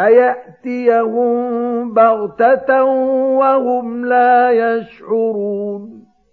فَيَأْتِيَهُم بَغْتَةً وَهُمْ لَا يَشْعُرُونَ.